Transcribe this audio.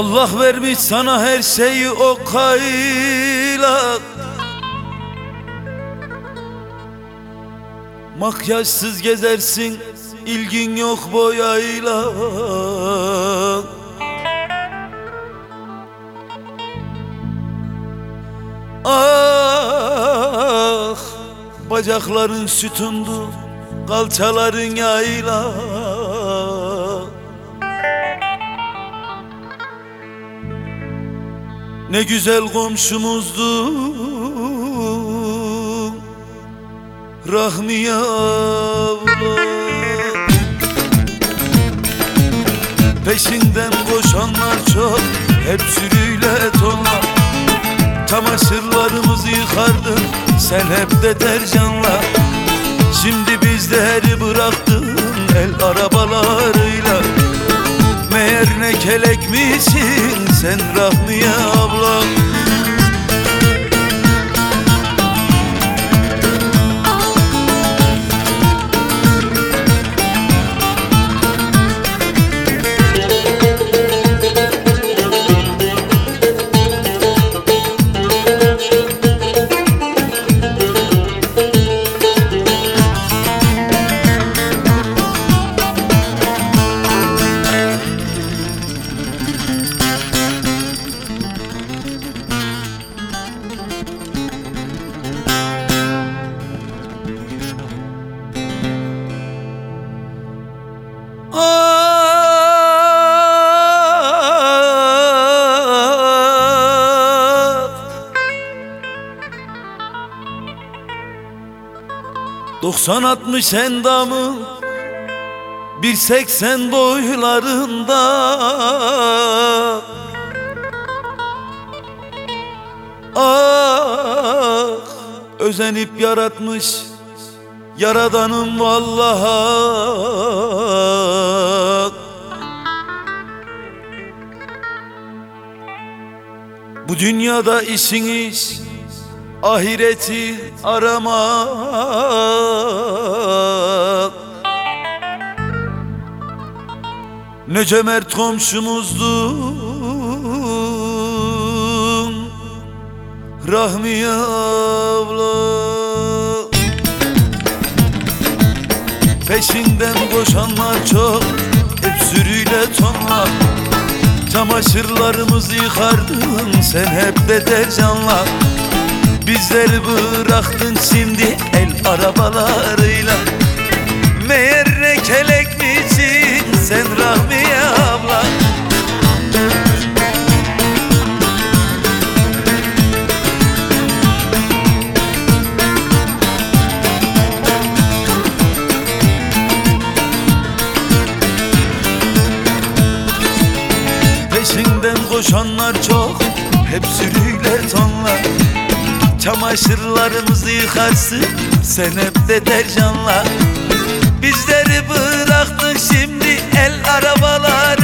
Allah vermiş sana her şeyi o kayla Makyajsız gezersin ilgin yok boyayla. Ah bacakların sütundu kalçaların yayla Ne güzel komşumuzdu Rahmiye abla. Peşinden koşanlar çok Hep sürüyle tonla Çamaşırlarımızı yıkardın Sen hep deterjanla Şimdi bizleri bıraktın El arabalarıyla. Meğer ne kelek misin sen Rahmiye abla Doksan altmış endamı Bir seksen boylarında. Ah Özenip yaratmış Yaradanım vallaha. Bu dünyada işiniz ahireti aramak Ne cömert komşumuzdun Rahmiye abla. Peşinden koşanlar çok Hep sürüyle tonla Çamaşırlarımızı yıkardın Sen hep deterjanla Bizleri bıraktın şimdi El arabalarıyla koşanlar çok Hep sürüyle tonla Çamaşırlarımızı yıkarsın Sen hep deterjanla. Bizleri bıraktın şimdi El arabalar